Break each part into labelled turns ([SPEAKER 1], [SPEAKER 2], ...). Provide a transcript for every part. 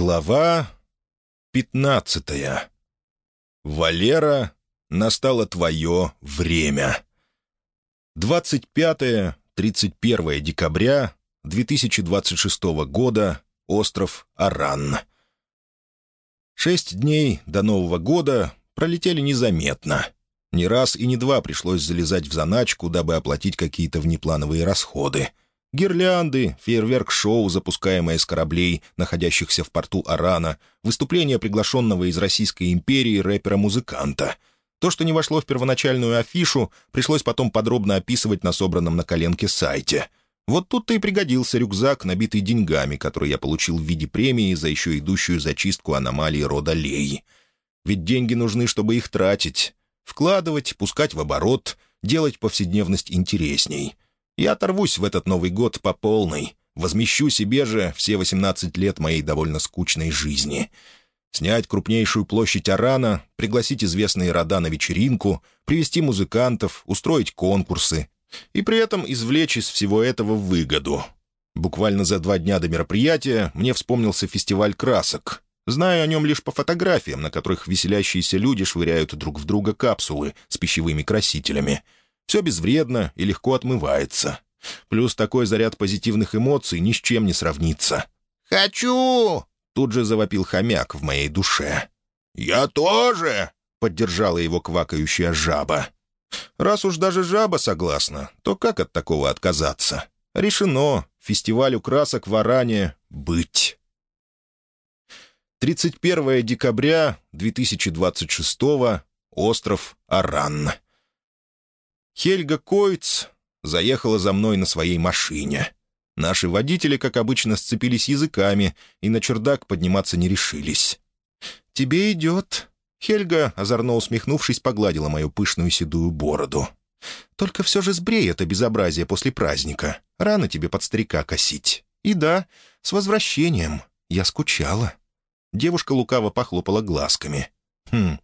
[SPEAKER 1] Глава пятнадцатая. Валера, настало твое время. 25-31 декабря 2026 года. Остров Аран. Шесть дней до Нового года пролетели незаметно. Ни раз и ни два пришлось залезать в заначку, дабы оплатить какие-то внеплановые расходы — Гирлянды, фейерверк-шоу, запускаемое с кораблей, находящихся в порту Арана, выступление приглашенного из Российской империи рэпера-музыканта. То, что не вошло в первоначальную афишу, пришлось потом подробно описывать на собранном на коленке сайте. Вот тут-то и пригодился рюкзак, набитый деньгами, который я получил в виде премии за еще идущую зачистку аномалии рода Лей. Ведь деньги нужны, чтобы их тратить. Вкладывать, пускать в оборот, делать повседневность интересней — я оторвусь в этот Новый год по полной, возмещу себе же все 18 лет моей довольно скучной жизни. Снять крупнейшую площадь Арана, пригласить известные рода на вечеринку, привести музыкантов, устроить конкурсы и при этом извлечь из всего этого выгоду. Буквально за два дня до мероприятия мне вспомнился фестиваль красок. Знаю о нем лишь по фотографиям, на которых веселящиеся люди швыряют друг в друга капсулы с пищевыми красителями — все безвредно и легко отмывается. Плюс такой заряд позитивных эмоций ни с чем не сравнится.
[SPEAKER 2] «Хочу!»
[SPEAKER 1] — тут же завопил хомяк в моей душе.
[SPEAKER 2] «Я тоже!»
[SPEAKER 1] — поддержала его квакающая жаба. «Раз уж даже жаба согласна, то как от такого отказаться? Решено. Фестивалю красок в Аране быть». 31 декабря 2026 Остров Аран. Хельга Койц заехала за мной на своей машине. Наши водители, как обычно, сцепились языками и на чердак подниматься не решились. «Тебе идет». Хельга, озорно усмехнувшись, погладила мою пышную седую бороду. «Только все же сбрей это безобразие после праздника. Рано тебе под старика косить. И да, с возвращением. Я скучала». Девушка лукаво похлопала глазками. «Хм,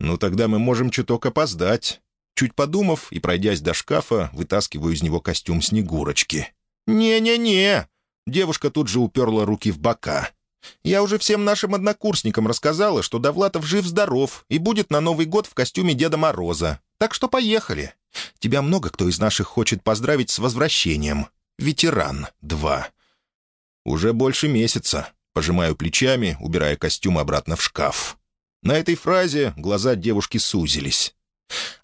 [SPEAKER 1] ну тогда мы можем чуток опоздать. Чуть подумав и пройдясь до шкафа, вытаскиваю из него костюм Снегурочки. «Не-не-не!» Девушка тут же уперла руки в бока. «Я уже всем нашим однокурсникам рассказала, что Довлатов жив-здоров и будет на Новый год в костюме Деда Мороза. Так что поехали. Тебя много кто из наших хочет поздравить с возвращением. Ветеран 2». «Уже больше месяца», — пожимаю плечами, убирая костюм обратно в шкаф. На этой фразе глаза девушки сузились.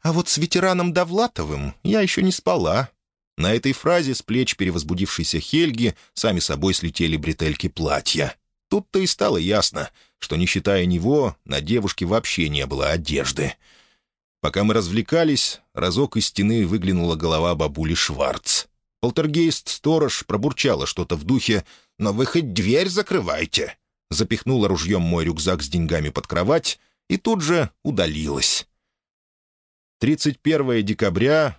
[SPEAKER 1] А вот с ветераном Довлатовым я еще не спала. На этой фразе с плеч перевозбудившейся Хельги сами собой слетели бретельки платья. Тут-то и стало ясно, что, не считая него, на девушке вообще не было одежды. Пока мы развлекались, разок из стены выглянула голова бабули Шварц. Полтергейст-сторож пробурчала что-то в духе «Но вы хоть дверь закрывайте!» Запихнула ружьем мой рюкзак с деньгами под кровать и тут же удалилась. 31 декабря.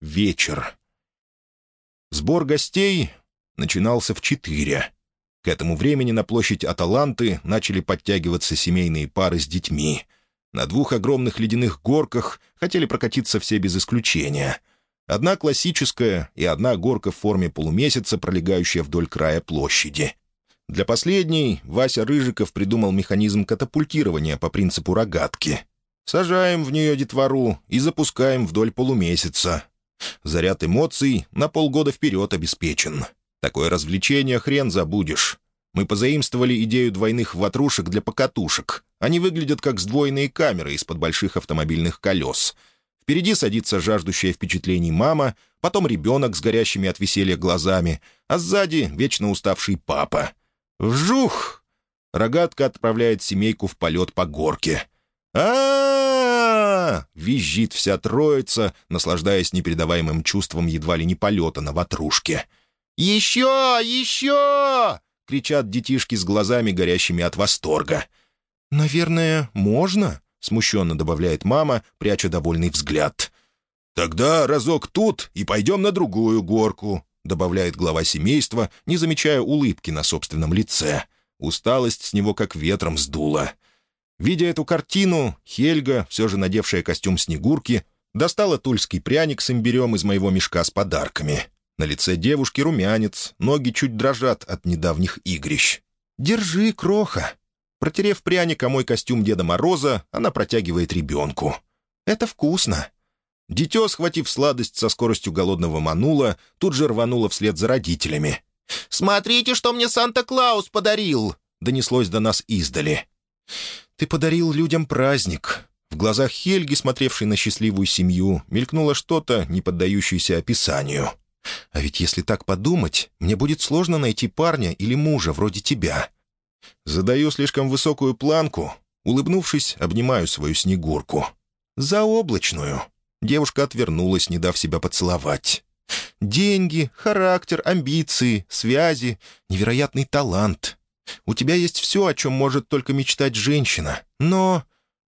[SPEAKER 1] Вечер. Сбор гостей начинался в четыре. К этому времени на площадь Аталанты начали подтягиваться семейные пары с детьми. На двух огромных ледяных горках хотели прокатиться все без исключения. Одна классическая и одна горка в форме полумесяца, пролегающая вдоль края площади. Для последней Вася Рыжиков придумал механизм катапультирования по принципу рогатки — Сажаем в нее детвору и запускаем вдоль полумесяца. Заряд эмоций на полгода вперед обеспечен. Такое развлечение хрен забудешь. Мы позаимствовали идею двойных ватрушек для покатушек. Они выглядят как сдвоенные камеры из-под больших автомобильных колес. Впереди садится жаждущая впечатлений мама, потом ребенок с горящими от веселья глазами, а сзади вечно уставший папа. Вжух! Рогатка отправляет семейку в полет по горке — а, визжит вся троица, наслаждаясь непередаваемым чувством едва ли не полета на ватрушке.
[SPEAKER 2] «Еще! Еще!»
[SPEAKER 1] — кричат детишки с глазами, горящими от восторга. «Наверное, можно?» — смущенно добавляет мама, пряча довольный взгляд. «Тогда разок тут и пойдем на другую горку», — добавляет глава семейства, не замечая улыбки на собственном лице. Усталость с него как ветром сдула. Видя эту картину, Хельга, все же надевшая костюм Снегурки, достала тульский пряник с имбирем из моего мешка с подарками. На лице девушки румянец, ноги чуть дрожат от недавних игрищ. «Держи, кроха». Протерев пряник о мой костюм Деда Мороза, она протягивает ребенку. «Это вкусно». Дитё, схватив сладость со скоростью голодного манула, тут же рвануло вслед за родителями.
[SPEAKER 2] «Смотрите, что мне Санта-Клаус подарил!»
[SPEAKER 1] — донеслось до нас издали. «Ты подарил людям праздник». В глазах Хельги, смотревшей на счастливую семью, мелькнуло что-то, не поддающееся описанию. «А ведь если так подумать, мне будет сложно найти парня или мужа вроде тебя». Задаю слишком высокую планку. Улыбнувшись, обнимаю свою снегурку. «Заоблачную». Девушка отвернулась, не дав себя поцеловать. «Деньги, характер, амбиции, связи, невероятный талант. У тебя есть все, о чем может только мечтать женщина. Но...»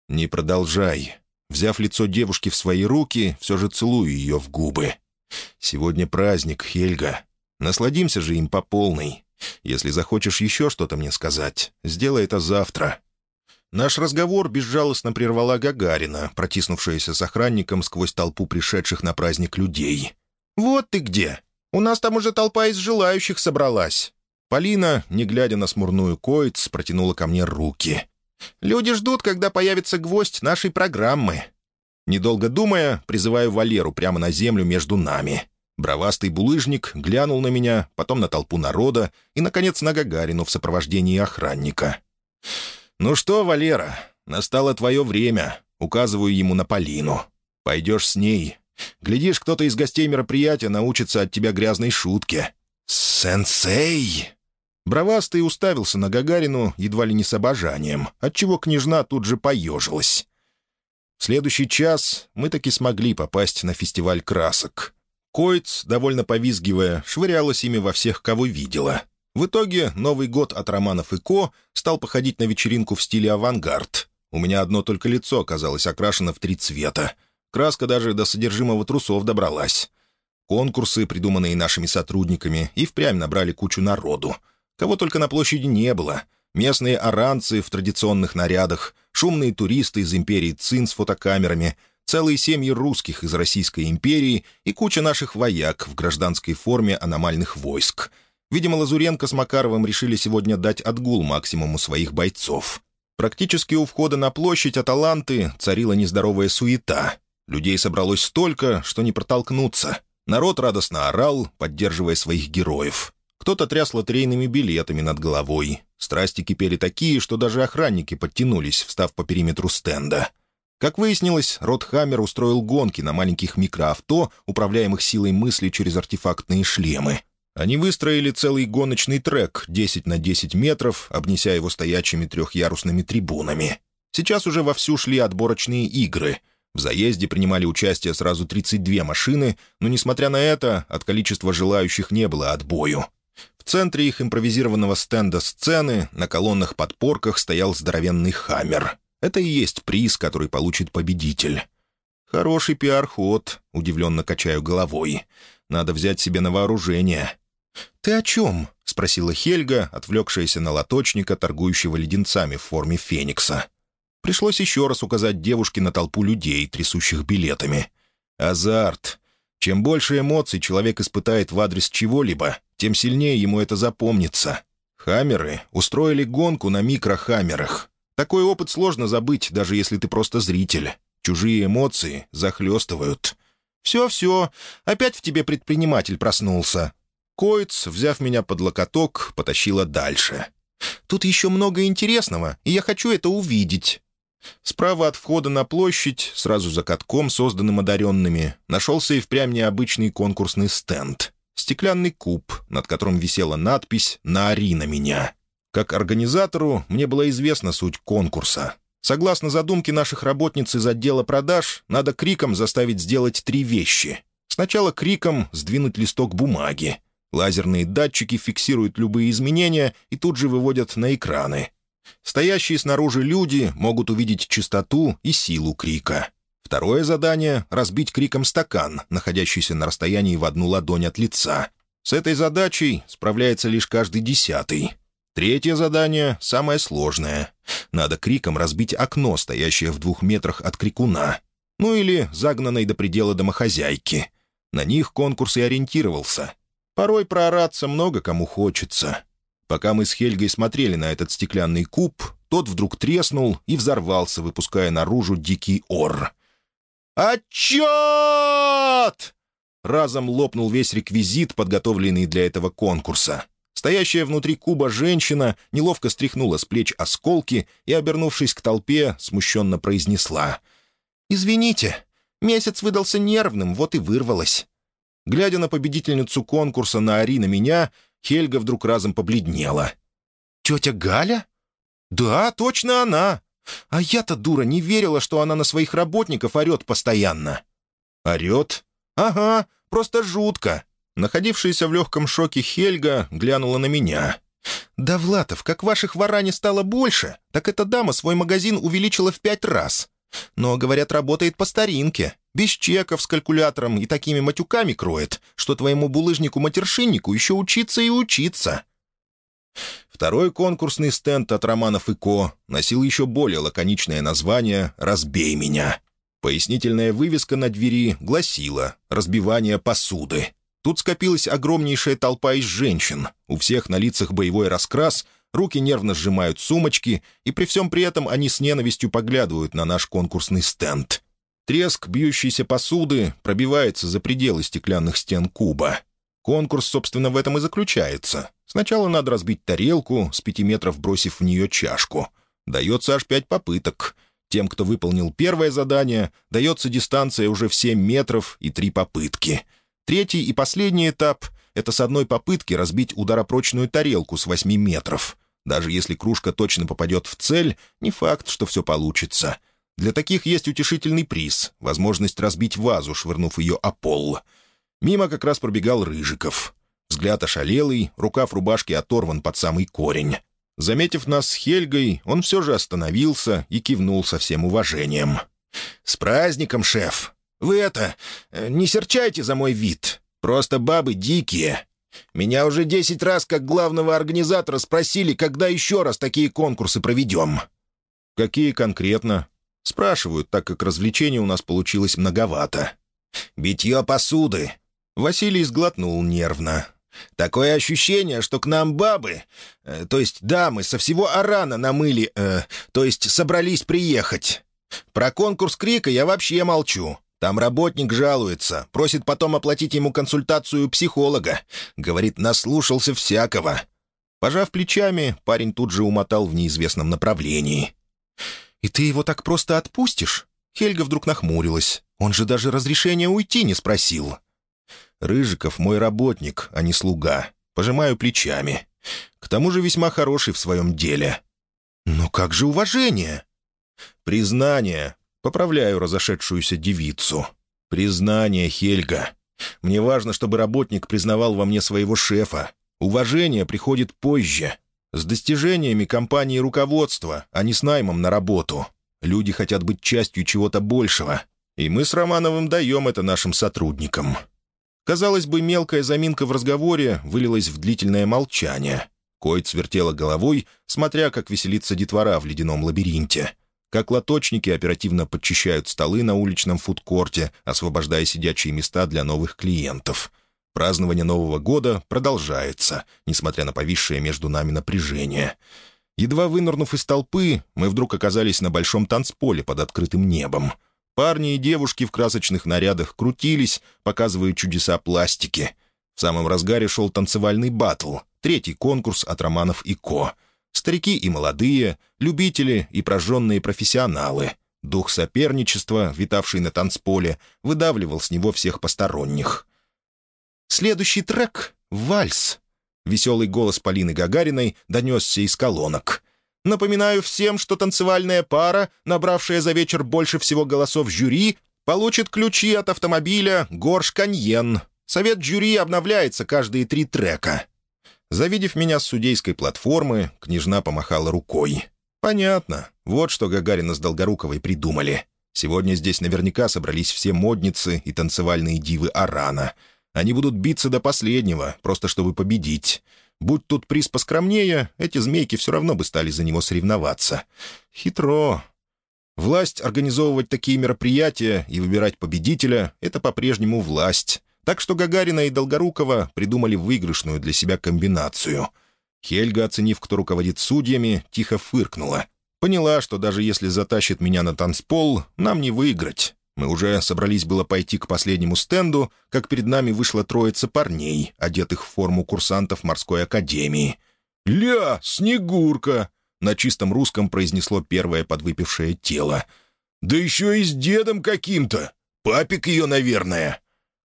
[SPEAKER 1] «Не продолжай». Взяв лицо девушки в свои руки, все же целую ее в губы. «Сегодня праздник, Хельга. Насладимся же им по полной. Если захочешь еще что-то мне сказать, сделай это завтра». Наш разговор безжалостно прервала Гагарина, протиснувшаяся с охранником сквозь толпу пришедших на праздник людей. «Вот ты где! У нас там уже толпа из желающих собралась!» Полина, не глядя на смурную коиц, протянула ко мне руки. «Люди ждут, когда появится гвоздь нашей программы». Недолго думая, призываю Валеру прямо на землю между нами. Бровастый булыжник глянул на меня, потом на толпу народа и, наконец, на Гагарину в сопровождении охранника. «Ну что, Валера, настало твое время», — указываю ему на Полину. «Пойдешь с ней. Глядишь, кто-то из гостей мероприятия научится от тебя грязной шутке». «Сенсей!» Бровастый уставился на Гагарину едва ли не с обожанием, отчего княжна тут же поежилась. В следующий час мы таки смогли попасть на фестиваль красок. Коиц, довольно повизгивая, швырялась ими во всех, кого видела. В итоге Новый год от романов и Ко стал походить на вечеринку в стиле авангард. У меня одно только лицо оказалось окрашено в три цвета. Краска даже до содержимого трусов добралась. Конкурсы, придуманные нашими сотрудниками, и впрямь набрали кучу народу. Кого только на площади не было. Местные оранцы в традиционных нарядах, шумные туристы из империи Цин с фотокамерами, целые семьи русских из Российской империи и куча наших вояк в гражданской форме аномальных войск. Видимо, Лазуренко с Макаровым решили сегодня дать отгул максимуму своих бойцов. Практически у входа на площадь Аталанты царила нездоровая суета. Людей собралось столько, что не протолкнуться. Народ радостно орал, поддерживая своих героев. Кто-то тряс лотерейными билетами над головой. Страсти кипели такие, что даже охранники подтянулись, встав по периметру стенда. Как выяснилось, Рот Хаммер устроил гонки на маленьких микроавто, управляемых силой мысли через артефактные шлемы. Они выстроили целый гоночный трек 10 на 10 метров, обнеся его стоячими трехъярусными трибунами. Сейчас уже вовсю шли отборочные игры — в заезде принимали участие сразу 32 машины, но, несмотря на это, от количества желающих не было отбою. В центре их импровизированного стенда сцены на колоннах-подпорках стоял здоровенный «Хаммер». Это и есть приз, который получит победитель. «Хороший пиар-ход», — удивленно качаю головой. «Надо взять себе на вооружение». «Ты о чем?» — спросила Хельга, отвлекшаяся на лоточника, торгующего леденцами в форме феникса. Пришлось еще раз указать девушке на толпу людей, трясущих билетами. Азарт. Чем больше эмоций человек испытает в адрес чего-либо, тем сильнее ему это запомнится. Хаммеры устроили гонку на микрохаммерах. Такой опыт сложно забыть, даже если ты просто зритель. Чужие эмоции захлестывают. «Все-все, опять в тебе предприниматель проснулся». Коиц, взяв меня под локоток, потащила дальше. «Тут еще много интересного, и я хочу это увидеть». Справа от входа на площадь, сразу за катком, созданным одаренными, нашелся и впрямь необычный конкурсный стенд. Стеклянный куб, над которым висела надпись «Наори на меня». Как организатору мне была известна суть конкурса. Согласно задумке наших работниц из отдела продаж, надо криком заставить сделать три вещи. Сначала криком сдвинуть листок бумаги. Лазерные датчики фиксируют любые изменения и тут же выводят на экраны. Стоящие снаружи люди могут увидеть частоту и силу крика. Второе задание — разбить криком стакан, находящийся на расстоянии в одну ладонь от лица. С этой задачей справляется лишь каждый десятый. Третье задание — самое сложное. Надо криком разбить окно, стоящее в двух метрах от крикуна. Ну или загнанной до предела домохозяйки. На них конкурс и ориентировался. Порой проораться много кому хочется. Пока мы с Хельгой смотрели на этот стеклянный куб, тот вдруг треснул и взорвался, выпуская наружу дикий ор. «Отчет!» Разом лопнул весь реквизит, подготовленный для этого конкурса. Стоящая внутри куба женщина неловко стряхнула с плеч осколки и, обернувшись к толпе, смущенно произнесла. «Извините, месяц выдался нервным, вот и вырвалась». Глядя на победительницу конкурса на Ари меня, Хельга вдруг разом побледнела. «Тетя Галя?» «Да, точно она. А я-то, дура, не верила, что она на своих работников орет постоянно». «Орет? Ага, просто жутко. Находившаяся в легком шоке Хельга глянула на меня. «Да, Влатов, как ваших варане стало больше, так эта дама свой магазин увеличила в пять раз. Но, говорят, работает по старинке, без чеков с калькулятором и такими матюками кроет, что твоему булыжнику-матершиннику еще учиться и учиться». Второй конкурсный стенд от романов и Ко носил еще более лаконичное название «Разбей меня». Пояснительная вывеска на двери гласила «Разбивание посуды». Тут скопилась огромнейшая толпа из женщин. У всех на лицах боевой раскрас, руки нервно сжимают сумочки, и при всем при этом они с ненавистью поглядывают на наш конкурсный стенд. Треск бьющейся посуды пробивается за пределы стеклянных стен куба. Конкурс, собственно, в этом и заключается. Сначала надо разбить тарелку, с пяти метров бросив в нее чашку. Дается аж пять попыток. Тем, кто выполнил первое задание, дается дистанция уже в семь метров и три попытки — Третий и последний этап — это с одной попытки разбить ударопрочную тарелку с 8 метров. Даже если кружка точно попадет в цель, не факт, что все получится. Для таких есть утешительный приз — возможность разбить вазу, швырнув ее о пол. Мимо как раз пробегал Рыжиков. Взгляд ошалелый, рукав рубашки оторван под самый корень. Заметив нас с Хельгой, он все же остановился и кивнул со всем уважением. «С праздником, шеф! Вы это, э, не серчайте за мой вид. Просто бабы дикие. Меня уже десять раз как главного организатора спросили, когда еще раз такие конкурсы проведем». «Какие конкретно?» Спрашивают, так как развлечений у нас получилось многовато. «Битье посуды». Василий сглотнул нервно. «Такое ощущение, что к нам бабы, э, то есть дамы, со всего Арана намыли, э, то есть собрались приехать. Про конкурс крика я вообще молчу. Там работник жалуется, просит потом оплатить ему консультацию психолога. Говорит, наслушался всякого. Пожав плечами, парень тут же умотал в неизвестном направлении. «И ты его так просто отпустишь?» Хельга вдруг нахмурилась. «Он же даже разрешения уйти не спросил». «Рыжиков мой работник, а не слуга. Пожимаю плечами. К тому же весьма хороший в своем деле». «Но как же уважение?» «Признание, Поправляю разошедшуюся девицу. «Признание, Хельга. Мне важно, чтобы работник признавал во мне своего шефа. Уважение приходит позже. С достижениями компании руководства, а не с наймом на работу. Люди хотят быть частью чего-то большего. И мы с Романовым даем это нашим сотрудникам». Казалось бы, мелкая заминка в разговоре вылилась в длительное молчание. Койт свертела головой, смотря, как веселится детвора в ледяном лабиринте как лоточники оперативно подчищают столы на уличном фудкорте, освобождая сидячие места для новых клиентов. Празднование Нового года продолжается, несмотря на повисшее между нами напряжение. Едва вынырнув из толпы, мы вдруг оказались на большом танцполе под открытым небом. Парни и девушки в красочных нарядах крутились, показывая чудеса пластики. В самом разгаре шел танцевальный батл, третий конкурс от романов и Ко — Старики и молодые, любители и прожженные профессионалы. Дух соперничества, витавший на танцполе, выдавливал с него всех посторонних. «Следующий трек — вальс», — веселый голос Полины Гагариной донесся из колонок. «Напоминаю всем, что танцевальная пара, набравшая за вечер больше всего голосов жюри, получит ключи от автомобиля «Горш Каньен». Совет жюри обновляется каждые три трека. Завидев меня с судейской платформы, княжна помахала рукой. «Понятно. Вот что Гагарина с Долгоруковой придумали. Сегодня здесь наверняка собрались все модницы и танцевальные дивы Арана. Они будут биться до последнего, просто чтобы победить. Будь тут приз поскромнее, эти змейки все равно бы стали за него соревноваться. Хитро. Власть организовывать такие мероприятия и выбирать победителя — это по-прежнему власть. Так что Гагарина и Долгорукова придумали выигрышную для себя комбинацию. Хельга, оценив, кто руководит судьями, тихо фыркнула. Поняла, что даже если затащит меня на танцпол, нам не выиграть. Мы уже собрались было пойти к последнему стенду, как перед нами вышла троица парней, одетых в форму курсантов морской академии. «Ля, Снегурка!» — на чистом русском произнесло первое подвыпившее тело. «Да еще и с дедом каким-то! Папик ее, наверное!»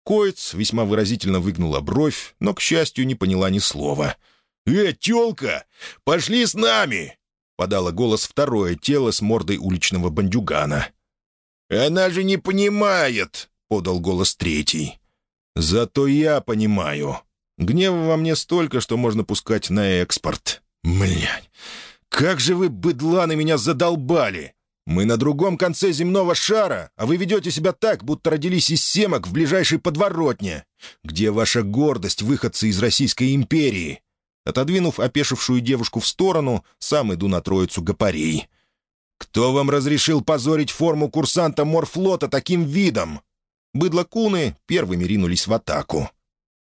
[SPEAKER 1] Коец весьма выразительно выгнула бровь, но, к счастью, не поняла ни слова. «Э, тёлка, пошли с нами!» — подало голос второе тело с мордой уличного бандюгана. «Она же не понимает!» — подал голос третий. «Зато я понимаю. Гнева во мне столько, что можно пускать на экспорт. Блядь, как же вы, быдла, на меня задолбали! Мы на другом конце земного шара, а вы ведете себя так, будто родились из семок в ближайшей подворотне. Где ваша гордость, выходцы из Российской империи?» Отодвинув опешившую девушку в сторону, сам иду на троицу гопарей. «Кто вам разрешил позорить форму курсанта морфлота таким видом?» Быдло-куны первыми ринулись в атаку.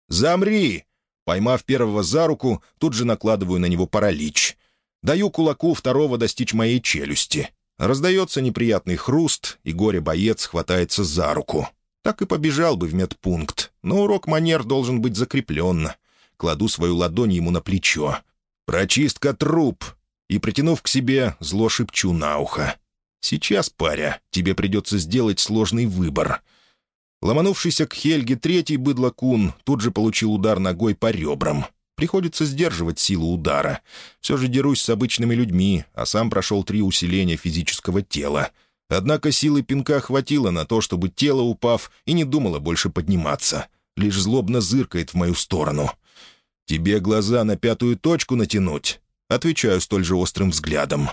[SPEAKER 1] «Замри!» Поймав первого за руку, тут же накладываю на него паралич. Даю кулаку второго достичь моей челюсти. Раздается неприятный хруст, и горе-боец хватается за руку. Так и побежал бы в медпункт, но урок манер должен быть закреплен. Кладу свою ладонь ему на плечо. «Прочистка труп!» И, притянув к себе, зло шепчу на ухо. «Сейчас, паря, тебе придется сделать сложный выбор». Ломанувшийся к Хельге третий быдлокун тут же получил удар ногой по ребрам. Приходится сдерживать силу удара. Все же дерусь с обычными людьми, а сам прошел три усиления физического тела. Однако силы пинка хватило на то, чтобы тело, упав, и не думало больше подниматься. Лишь злобно зыркает в мою сторону. «Тебе глаза на пятую точку натянуть?» Отвечаю столь же острым взглядом.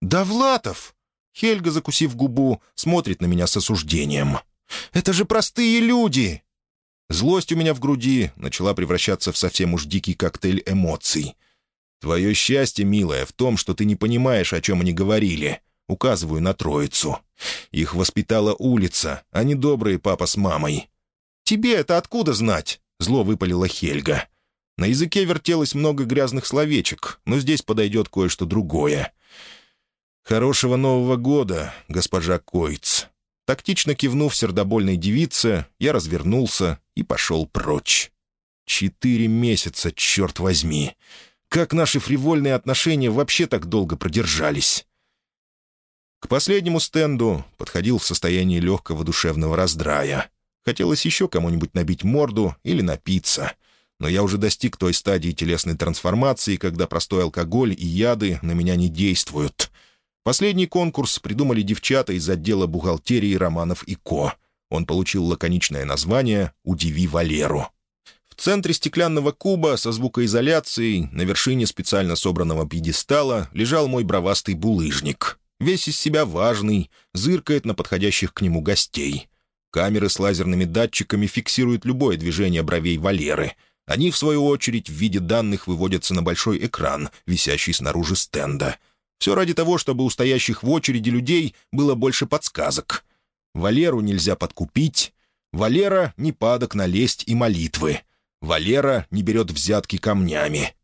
[SPEAKER 1] «Довлатов!» Хельга, закусив губу, смотрит на меня с осуждением. «Это же простые люди!» Злость у меня в груди начала превращаться в совсем уж дикий коктейль эмоций. «Твое счастье, милая, в том, что ты не понимаешь, о чем они говорили». Указываю на троицу. Их воспитала улица, а не добрые папа с мамой. «Тебе это откуда знать?» — зло выпалила Хельга. На языке вертелось много грязных словечек, но здесь подойдет кое-что другое. «Хорошего Нового года, госпожа Койц!» Тактично кивнув сердобольной девице, я развернулся и пошел прочь. Четыре месяца, черт возьми! Как наши фривольные отношения вообще так долго продержались? К последнему стенду подходил в состоянии легкого душевного раздрая. Хотелось еще кому-нибудь набить морду или напиться — но я уже достиг той стадии телесной трансформации, когда простой алкоголь и яды на меня не действуют. Последний конкурс придумали девчата из отдела бухгалтерии романов и ко. Он получил лаконичное название «Удиви Валеру». В центре стеклянного куба со звукоизоляцией на вершине специально собранного пьедестала лежал мой бровастый булыжник. Весь из себя важный, зыркает на подходящих к нему гостей. Камеры с лазерными датчиками фиксируют любое движение бровей Валеры — они, в свою очередь, в виде данных выводятся на большой экран, висящий снаружи стенда. Все ради того, чтобы у стоящих в очереди людей было больше подсказок. Валеру нельзя подкупить. Валера не падок на лесть и молитвы. Валера не берет взятки камнями.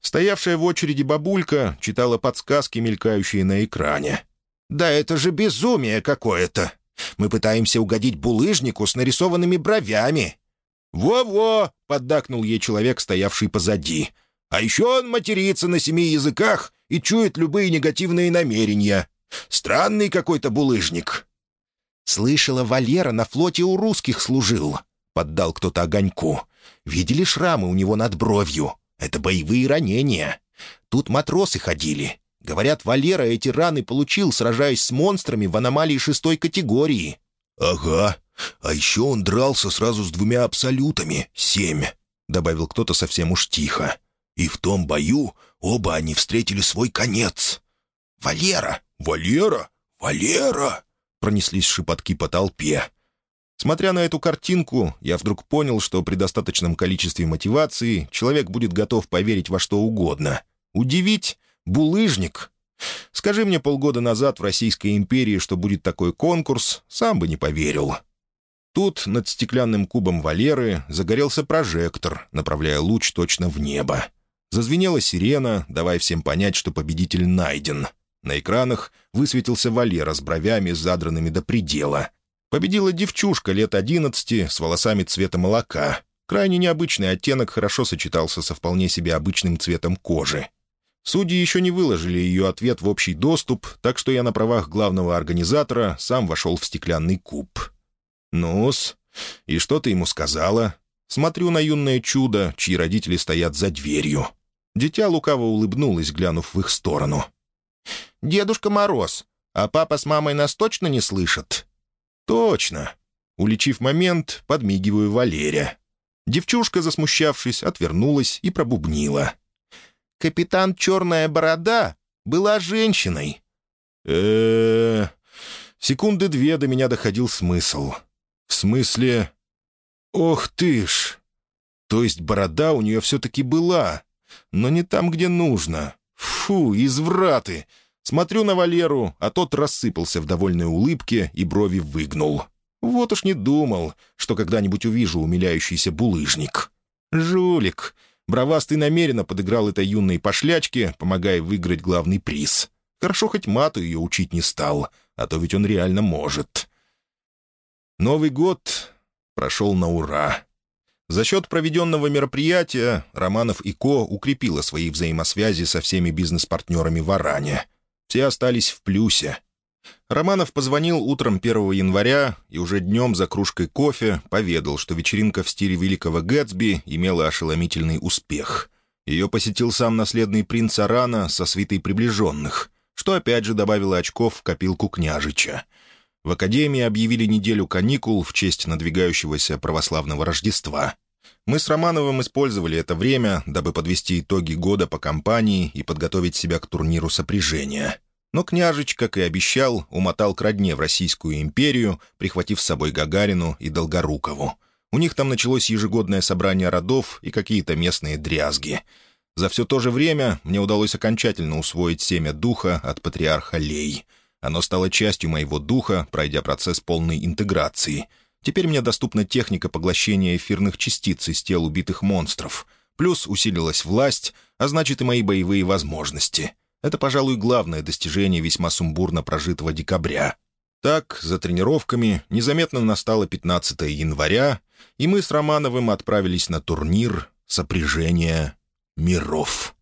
[SPEAKER 1] Стоявшая в очереди бабулька читала подсказки, мелькающие на экране. «Да это же безумие какое-то! Мы пытаемся угодить булыжнику с нарисованными бровями. «Во-во!» — поддакнул ей человек, стоявший позади. «А еще он матерится на семи языках и чует любые негативные намерения. Странный какой-то булыжник». «Слышала, Валера на флоте у русских служил», — поддал кто-то огоньку. «Видели шрамы у него над бровью? Это боевые ранения. Тут матросы ходили. Говорят, Валера эти раны получил, сражаясь с монстрами в аномалии шестой категории». «Ага», а еще он дрался сразу с двумя абсолютами, семь», — добавил кто-то совсем уж тихо. «И в том бою оба они встретили свой конец». «Валера! Валера! Валера!» — пронеслись шепотки по толпе. Смотря на эту картинку, я вдруг понял, что при достаточном количестве мотивации человек будет готов поверить во что угодно. Удивить? Булыжник? Скажи мне полгода назад в Российской империи, что будет такой конкурс, сам бы не поверил. Тут над стеклянным кубом Валеры загорелся прожектор, направляя луч точно в небо. Зазвенела сирена, давая всем понять, что победитель найден. На экранах высветился Валера с бровями, задранными до предела. Победила девчушка лет одиннадцати с волосами цвета молока. Крайне необычный оттенок хорошо сочетался со вполне себе обычным цветом кожи. Судьи еще не выложили ее ответ в общий доступ, так что я на правах главного организатора сам вошел в стеклянный куб. «Ну-с, и что ты ему сказала?» Смотрю на юное чудо, чьи родители стоят за дверью. Дитя лукаво улыбнулось, глянув в их сторону.
[SPEAKER 2] «Дедушка Мороз, а папа с мамой нас точно не слышат?»
[SPEAKER 1] «Точно». Уличив момент, подмигиваю Валерия. Девчушка, засмущавшись, отвернулась и пробубнила.
[SPEAKER 2] «Капитан Черная Борода была женщиной».
[SPEAKER 1] э Секунды две до меня доходил смысл. В смысле... Ох ты ж! То есть борода у нее все-таки была, но не там, где нужно. Фу, извраты! Смотрю на Валеру, а тот рассыпался в довольной улыбке и брови выгнул. Вот уж не думал, что когда-нибудь увижу умиляющийся булыжник. Жулик! Бравастый намеренно подыграл этой юной пошлячке, помогая выиграть главный приз. Хорошо, хоть мату ее учить не стал, а то ведь он реально может. Новый год прошел на ура. За счет проведенного мероприятия Романов и Ко укрепила свои взаимосвязи со всеми бизнес-партнерами в Аране. Все остались в плюсе. Романов позвонил утром 1 января и уже днем за кружкой кофе поведал, что вечеринка в стиле великого Гэтсби имела ошеломительный успех. Ее посетил сам наследный принц Арана со свитой приближенных, что опять же добавило очков в копилку княжича. В академии объявили неделю каникул в честь надвигающегося православного Рождества. Мы с Романовым использовали это время, дабы подвести итоги года по кампании и подготовить себя к турниру сопряжения. Но княжич, как и обещал, умотал к родне в Российскую империю, прихватив с собой Гагарину и Долгорукову. У них там началось ежегодное собрание родов и какие-то местные дрязги. За все то же время мне удалось окончательно усвоить семя духа от патриарха Лей. Оно стало частью моего духа, пройдя процесс полной интеграции — Теперь мне доступна техника поглощения эфирных частиц из тел убитых монстров. Плюс усилилась власть, а значит и мои боевые возможности. Это, пожалуй, главное достижение весьма сумбурно прожитого декабря. Так, за тренировками, незаметно настало 15 января, и мы с Романовым отправились на турнир сопряжения миров.